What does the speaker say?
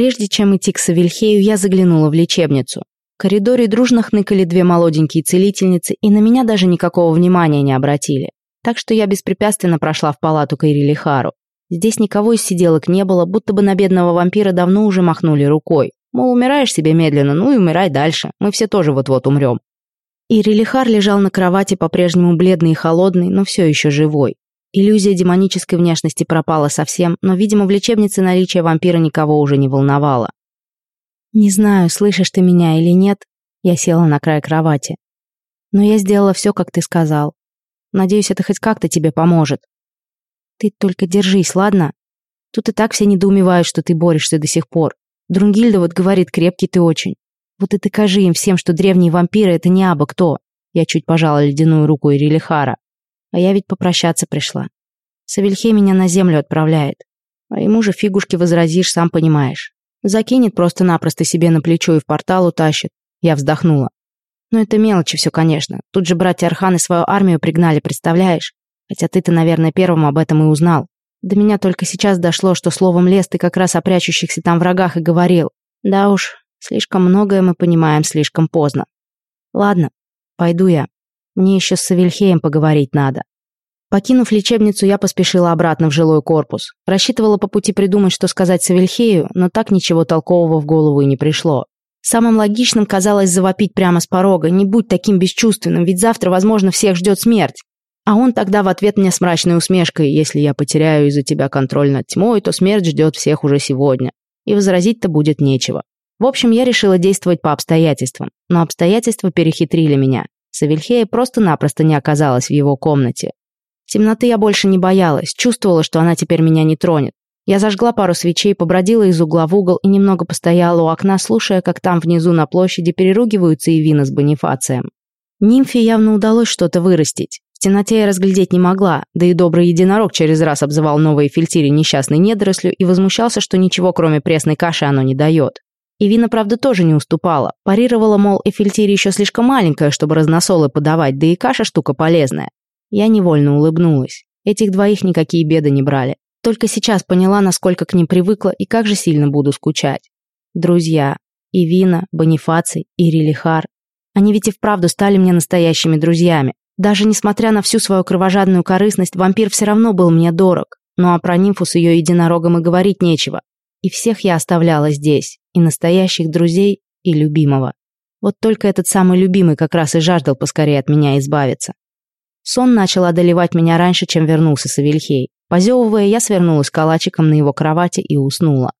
Прежде чем идти к Савельхею, я заглянула в лечебницу. В коридоре дружно хныкали две молоденькие целительницы, и на меня даже никакого внимания не обратили. Так что я беспрепятственно прошла в палату к Ирилихару. Здесь никого из сиделок не было, будто бы на бедного вампира давно уже махнули рукой. Мол, умираешь себе медленно, ну и умирай дальше, мы все тоже вот-вот умрем. Ирилихар лежал на кровати, по-прежнему бледный и холодный, но все еще живой. Иллюзия демонической внешности пропала совсем, но, видимо, в лечебнице наличие вампира никого уже не волновало. «Не знаю, слышишь ты меня или нет», я села на край кровати. «Но я сделала все, как ты сказал. Надеюсь, это хоть как-то тебе поможет. Ты только держись, ладно? Тут и так все недоумевают, что ты борешься до сих пор. Друнгильда вот говорит, крепкий ты очень. Вот и докажи им всем, что древние вампиры — это не абы кто». Я чуть пожала ледяную руку Ирилихара. А я ведь попрощаться пришла. Савельхей меня на землю отправляет. А ему же фигушки возразишь, сам понимаешь. Закинет просто-напросто себе на плечо и в портал утащит. Я вздохнула. Ну это мелочи все, конечно. Тут же братья Арханы свою армию пригнали, представляешь? Хотя ты-то, наверное, первым об этом и узнал. До меня только сейчас дошло, что словом лес ты как раз о прячущихся там врагах и говорил. Да уж, слишком многое мы понимаем слишком поздно. Ладно, пойду я. Мне еще с Савельхеем поговорить надо. Покинув лечебницу, я поспешила обратно в жилой корпус. Рассчитывала по пути придумать, что сказать Савельхею, но так ничего толкового в голову и не пришло. Самым логичным казалось завопить прямо с порога, не будь таким бесчувственным, ведь завтра, возможно, всех ждет смерть. А он тогда в ответ мне с мрачной усмешкой, если я потеряю из-за тебя контроль над тьмой, то смерть ждет всех уже сегодня. И возразить-то будет нечего. В общем, я решила действовать по обстоятельствам, но обстоятельства перехитрили меня. Савельхея просто-напросто не оказалась в его комнате. Темноты я больше не боялась, чувствовала, что она теперь меня не тронет. Я зажгла пару свечей, побродила из угла в угол и немного постояла у окна, слушая, как там внизу на площади переругиваются и вина с Бонифацием. Нимфе явно удалось что-то вырастить. В темноте я разглядеть не могла, да и добрый единорог через раз обзывал новые фильтири несчастной недорослью и возмущался, что ничего кроме пресной каши оно не дает. И Вина, правда, тоже не уступала. Парировала, мол, эфильтири еще слишком маленькая, чтобы разносолы подавать, да и каша штука полезная. Я невольно улыбнулась. Этих двоих никакие беды не брали. Только сейчас поняла, насколько к ним привыкла и как же сильно буду скучать. Друзья. Ивина, Бонифаций и Рилихар. Они ведь и вправду стали мне настоящими друзьями. Даже несмотря на всю свою кровожадную корыстность, вампир все равно был мне дорог. Ну а про нимфу с ее единорогом и говорить нечего. И всех я оставляла здесь и настоящих друзей, и любимого. Вот только этот самый любимый как раз и жаждал поскорее от меня избавиться. Сон начал одолевать меня раньше, чем вернулся Савельхей. Позевывая, я свернулась калачиком на его кровати и уснула.